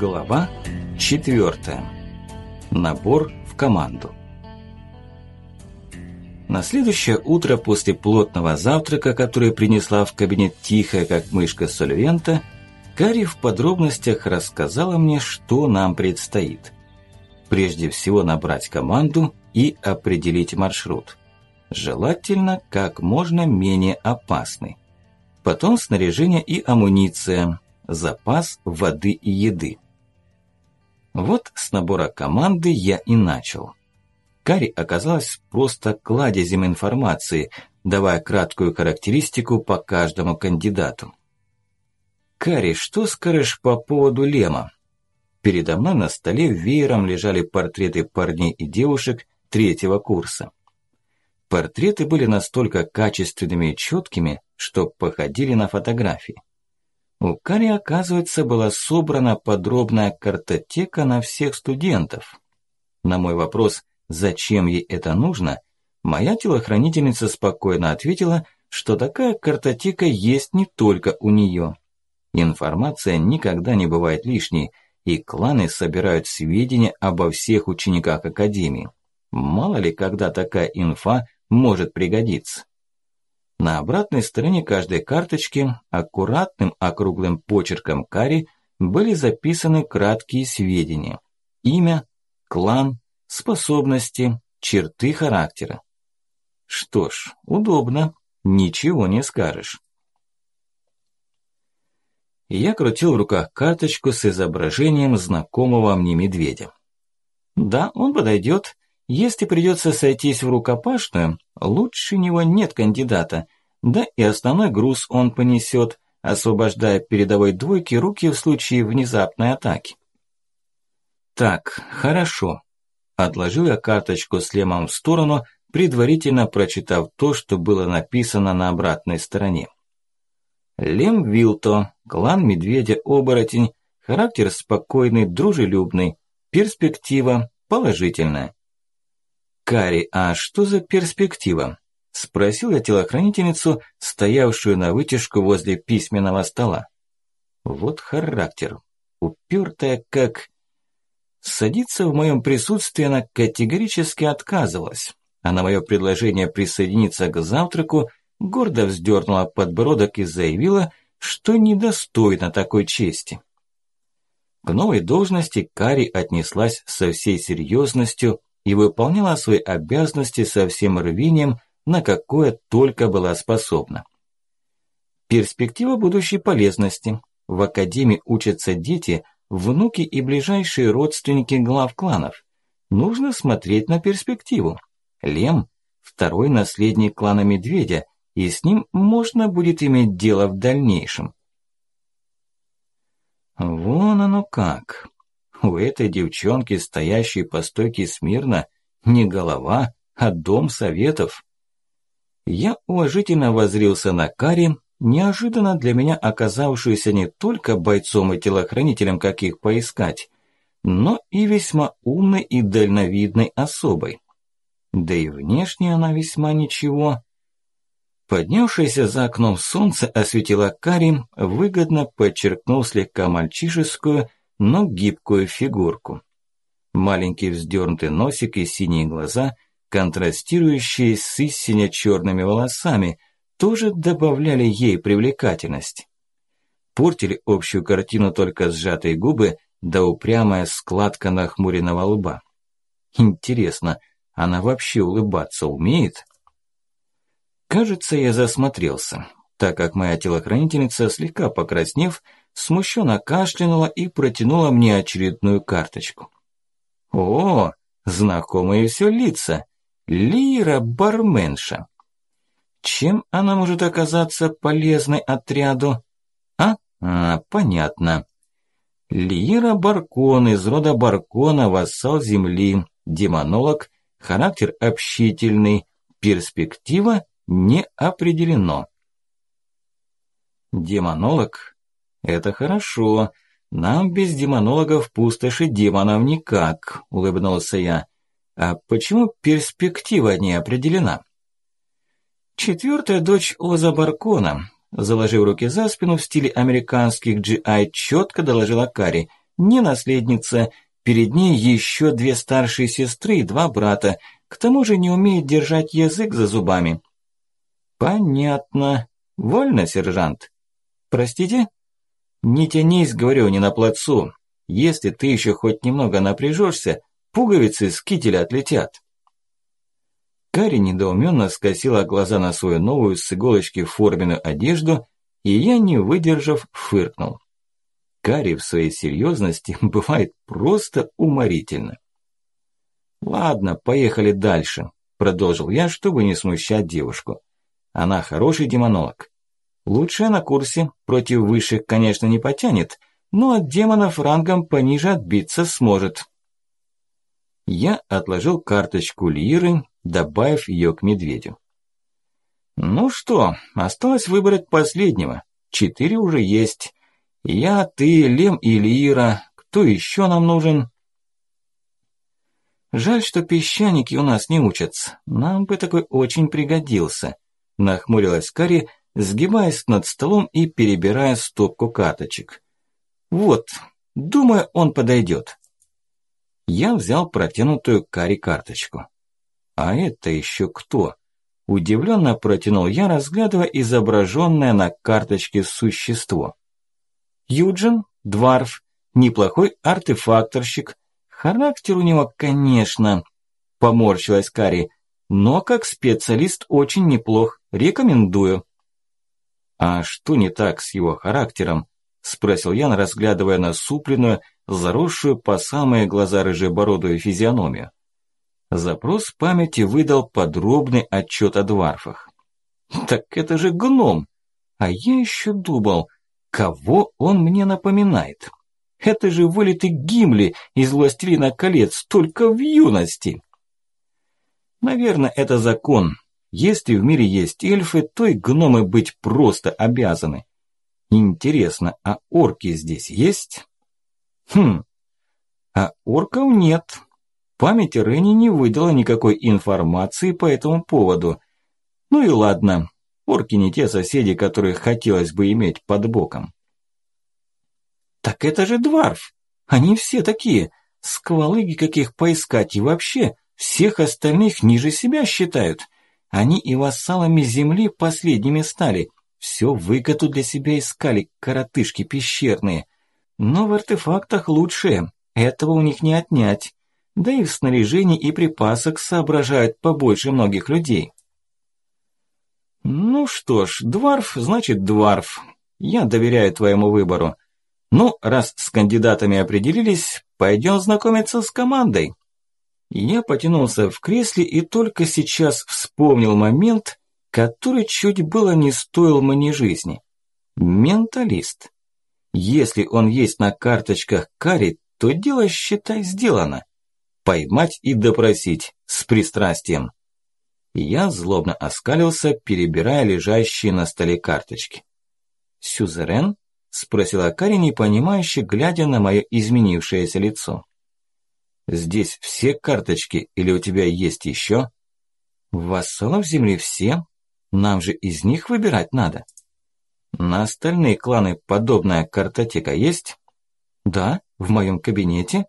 Глава 4. Набор в команду. На следующее утро после плотного завтрака, который принесла в кабинет тихая, как мышка Сольвента, Кари в подробностях рассказала мне, что нам предстоит. Прежде всего набрать команду и определить маршрут. Желательно как можно менее опасный. Потом снаряжение и амуниция, запас воды и еды. Вот с набора команды я и начал. Кари оказалась просто кладезем информации, давая краткую характеристику по каждому кандидату. «Кари, что скажешь по поводу Лема?» Передо мной на столе веером лежали портреты парней и девушек третьего курса. Портреты были настолько качественными и четкими, что походили на фотографии. У Кари, оказывается, была собрана подробная картотека на всех студентов. На мой вопрос, зачем ей это нужно, моя телохранительница спокойно ответила, что такая картотека есть не только у нее. Информация никогда не бывает лишней, и кланы собирают сведения обо всех учениках Академии. Мало ли, когда такая инфа может пригодиться. На обратной стороне каждой карточки аккуратным округлым почерком кари были записаны краткие сведения. Имя, клан, способности, черты характера. Что ж, удобно, ничего не скажешь. Я крутил в руках карточку с изображением знакомого мне медведя. Да, он подойдет, если придется сойтись в рукопашную, лучше него нет кандидата, да и основной груз он понесет, освобождая передовой двойки руки в случае внезапной атаки. Так, хорошо. Отложил я карточку с лемом в сторону, предварительно прочитав то, что было написано на обратной стороне. Лем Вилто, клан Медведя-Оборотень, характер спокойный, дружелюбный, перспектива положительная. «Кари, а что за перспектива?» – спросил я телохранительницу, стоявшую на вытяжку возле письменного стола. Вот характер. Упертая как... Садиться в моем присутствии она категорически отказывалась, а на мое предложение присоединиться к завтраку гордо вздернула подбородок и заявила, что недостойна такой чести. К новой должности Кари отнеслась со всей серьезностью и выполняла свои обязанности со всем рвением, на какое только была способна. Перспектива будущей полезности. В академии учатся дети, внуки и ближайшие родственники глав кланов. Нужно смотреть на перспективу. Лем – второй наследник клана Медведя, и с ним можно будет иметь дело в дальнейшем. Вон оно как. У этой девчонки, стоящей по стойке смирно, не голова, а дом советов. Я уважительно возрился на Кари, неожиданно для меня оказавшуюся не только бойцом и телохранителем, как их поискать, но и весьма умной и дальновидной особой. Да и внешне она весьма ничего. Поднявшееся за окном солнце осветило Кари, выгодно подчеркнул слегка мальчишескую, но гибкую фигурку. Маленький вздернутый носик и синие глаза, контрастирующие с истинно черными волосами, тоже добавляли ей привлекательность. Портили общую картину только сжатые губы да упрямая складка нахмуренного лба. Интересно, она вообще улыбаться умеет? Кажется, я засмотрелся, так как моя телохранительница, слегка покраснев, смущенно кашлянула и протянула мне очередную карточку. О, знакомые все лица. Лира барменша. Чем она может оказаться полезной отряду? А? А, понятно. Лира Баркон из рода Баркона, вассал земли, демонолог, характер общительный, перспектива не определено. Демонолог это хорошо. Нам без демонологов пустоши демонов никак, улыбнулся я. А почему перспектива не определена? Четвертая дочь Оза Баркона, заложив руки за спину в стиле американских GI, четко доложила Кари. не наследница, перед ней еще две старшие сестры и два брата, к тому же не умеет держать язык за зубами. Понятно. Вольно, сержант? Простите? Не тянись, говорю, не на плацу. Если ты еще хоть немного напряжешься, пуговицы с кителя отлетят. Кари недоуменно скосила глаза на свою новую с иголочки форменную одежду, и я, не выдержав, фыркнул. Кари в своей серьезности бывает просто уморительно. «Ладно, поехали дальше», – продолжил я, чтобы не смущать девушку. «Она хороший демонолог. Лучшая на курсе, против высших, конечно, не потянет, но от демонов рангом пониже отбиться сможет». Я отложил карточку Лиры, добавив ее к медведю. «Ну что, осталось выбрать последнего. Четыре уже есть. Я, ты, Лем и Лира. Кто еще нам нужен?» Жаль, что песчаники у нас не учатся. Нам бы такой очень пригодился. Нахмурилась Кари, сгибаясь над столом и перебирая стопку карточек. Вот, думаю, он подойдет. Я взял протянутую Кари карточку. А это еще кто? Удивленно протянул я, разглядывая изображенное на карточке существо. Юджин, Дварф, неплохой артефакторщик, Характер у него, конечно, поморщилась Кари, но как специалист очень неплох, рекомендую. А что не так с его характером? Спросил Ян, разглядывая насупленную, заросшую по самые глаза рыжебородую физиономию. Запрос памяти выдал подробный отчет о дварфах. Так это же гном! А я еще думал, кого он мне напоминает? Это же вылитый Гимли из «Властелина колец», только в юности. Наверное, это закон. Если в мире есть эльфы, то и гномы быть просто обязаны. Интересно, а орки здесь есть? Хм, а орков нет. Память Ренни не выдала никакой информации по этому поводу. Ну и ладно, орки не те соседи, которых хотелось бы иметь под боком. Так это же Дварф. Они все такие. Сквалыги каких поискать и вообще всех остальных ниже себя считают. Они и вассалами земли последними стали. Все выгоду для себя искали, коротышки пещерные. Но в артефактах лучшее. Этого у них не отнять. Да и в снаряжении и припасах соображают побольше многих людей. Ну что ж, Дварф значит Дварф. Я доверяю твоему выбору. Ну, раз с кандидатами определились, пойдем знакомиться с командой. Я потянулся в кресле и только сейчас вспомнил момент, который чуть было не стоил мне жизни. Менталист. Если он есть на карточках Кари, то дело, считай, сделано. Поймать и допросить с пристрастием. Я злобно оскалился, перебирая лежащие на столе карточки. Сюзерен? Спросила Кари, непонимающе, глядя на мое изменившееся лицо. «Здесь все карточки или у тебя есть еще?» «Вассалов земли все. Нам же из них выбирать надо». «На остальные кланы подобная картотека есть?» «Да, в моем кабинете».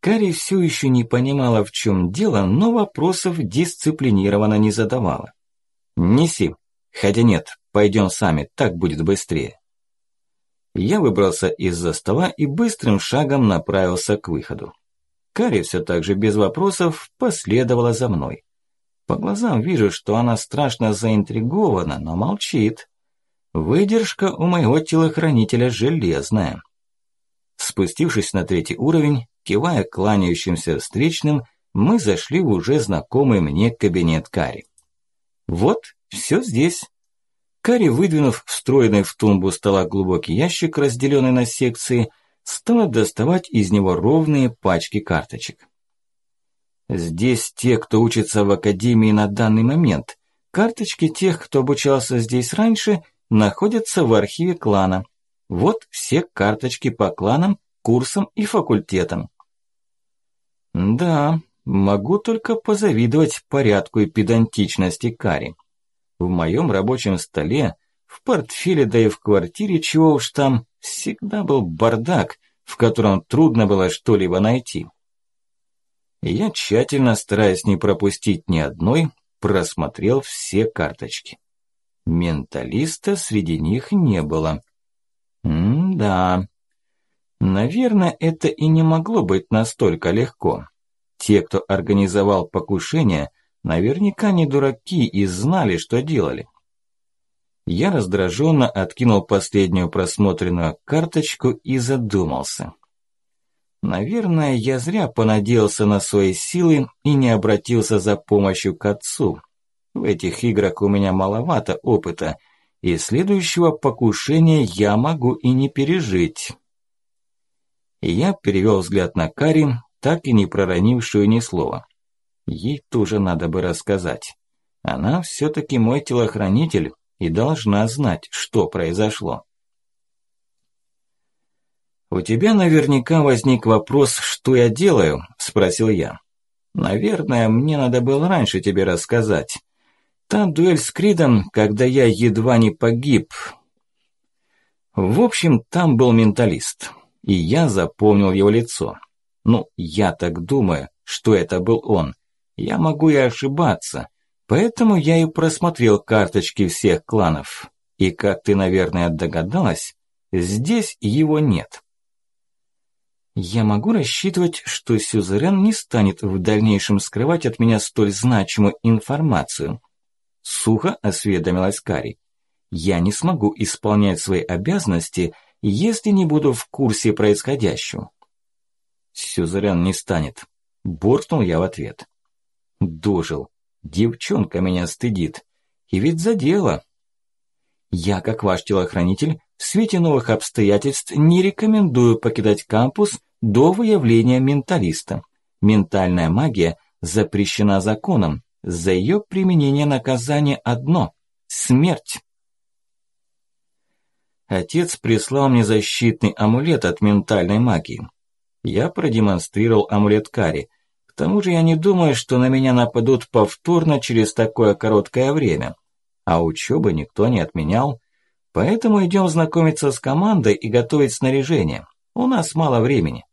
Кари все еще не понимала, в чем дело, но вопросов дисциплинированно не задавала. «Неси. Хотя нет, пойдем сами, так будет быстрее». Я выбрался из-за стола и быстрым шагом направился к выходу. Карри все так же без вопросов последовала за мной. По глазам вижу, что она страшно заинтригована, но молчит. Выдержка у моего телохранителя железная. Спустившись на третий уровень, кивая кланяющимся встречным, мы зашли в уже знакомый мне кабинет Кари. Вот, все здесь. Кари, выдвинув встроенный в тумбу стола глубокий ящик, разделенный на секции, стала доставать из него ровные пачки карточек. Здесь те, кто учится в академии на данный момент. Карточки тех, кто обучался здесь раньше, находятся в архиве клана. Вот все карточки по кланам, курсам и факультетам. Да, могу только позавидовать порядку и педантичности Кари. В моем рабочем столе, в портфеле, да и в квартире, чего уж там, всегда был бардак, в котором трудно было что-либо найти. Я тщательно, стараясь не пропустить ни одной, просмотрел все карточки. Менталиста среди них не было. М-да. Наверное, это и не могло быть настолько легко. Те, кто организовал покушение, наверняка не дураки и знали, что делали. Я раздраженно откинул последнюю просмотренную карточку и задумался. Наверное, я зря понадеялся на свои силы и не обратился за помощью к отцу. В этих играх у меня маловато опыта, и следующего покушения я могу и не пережить. Я перевел взгляд на Кари, так и не проронившую ни слова. Ей тоже надо бы рассказать. Она все-таки мой телохранитель, и должна знать, что произошло. «У тебя наверняка возник вопрос, что я делаю?» – спросил я. «Наверное, мне надо было раньше тебе рассказать. Та дуэль с Кридом, когда я едва не погиб. В общем, там был менталист, и я запомнил его лицо. Ну, я так думаю, что это был он. Я могу и ошибаться, Поэтому я и просмотрел карточки всех кланов. И как ты, наверное, догадалась, здесь его нет. Я могу рассчитывать, что Сюзерен не станет в дальнейшем скрывать от меня столь значимую информацию. Сухо осведомилась Кари. Я не смогу исполнять свои обязанности, если не буду в курсе происходящего. Сюзерен не станет. Буркнул я в ответ. Дожил. Девчонка меня стыдит. И ведь за дело. Я, как ваш телохранитель, в свете новых обстоятельств не рекомендую покидать кампус до выявления менталиста. Ментальная магия запрещена законом. За ее применение наказание одно – смерть. Отец прислал мне защитный амулет от ментальной магии. Я продемонстрировал амулет Кари, тому же я не думаю, что на меня нападут повторно через такое короткое время. А учебы никто не отменял. Поэтому идем знакомиться с командой и готовить снаряжение. У нас мало времени.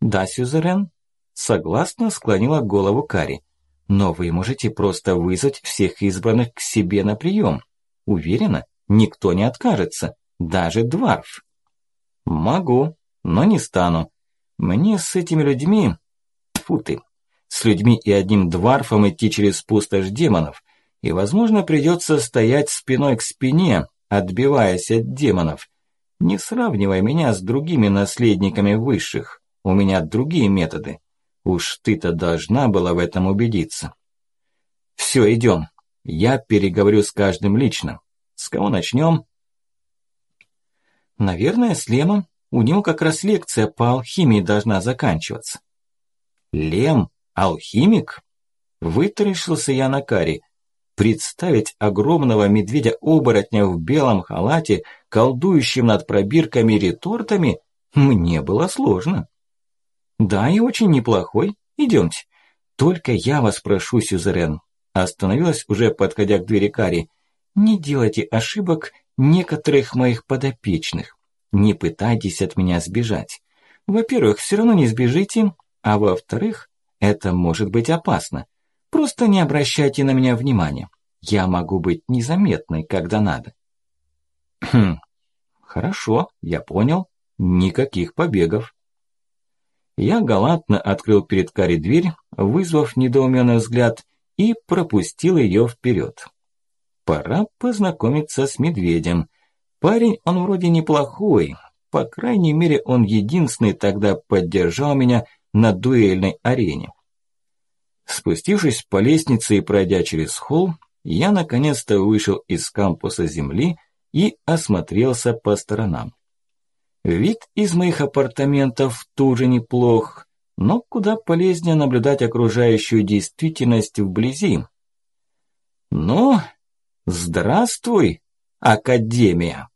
Да, Сюзерен? Согласно склонила голову Кари. Но вы можете просто вызвать всех избранных к себе на прием. Уверена, никто не откажется, даже Дварф. Могу, но не стану. Мне с этими людьми Тьфу ты. С людьми и одним дварфом идти через пустошь демонов. И, возможно, придется стоять спиной к спине, отбиваясь от демонов. Не сравнивай меня с другими наследниками высших. У меня другие методы. Уж ты-то должна была в этом убедиться. Все, идем. Я переговорю с каждым лично. С кого начнем? Наверное, с Лемом. У него как раз лекция по алхимии должна заканчиваться. Лем? Алхимик? Вытаращился я на каре. Представить огромного медведя-оборотня в белом халате, колдующим над пробирками и ретортами, мне было сложно. Да, и очень неплохой. Идемте. Только я вас прошу, Сюзерен. Остановилась уже, подходя к двери Кари. Не делайте ошибок некоторых моих подопечных. Не пытайтесь от меня сбежать. Во-первых, все равно не сбежите, а во-вторых, это может быть опасно. Просто не обращайте на меня внимания. Я могу быть незаметной, когда надо. Хм, хорошо, я понял. Никаких побегов. Я галантно открыл перед Кари дверь, вызвав недоуменный взгляд, и пропустил ее вперед. Пора познакомиться с медведем. Парень он вроде неплохой, по крайней мере он единственный тогда поддержал меня на дуэльной арене. Спустившись по лестнице и пройдя через холл, я наконец-то вышел из кампуса земли и осмотрелся по сторонам. Вид из моих апартаментов тоже неплох, но куда полезнее наблюдать окружающую действительность вблизи. Ну, здравствуй, Академия!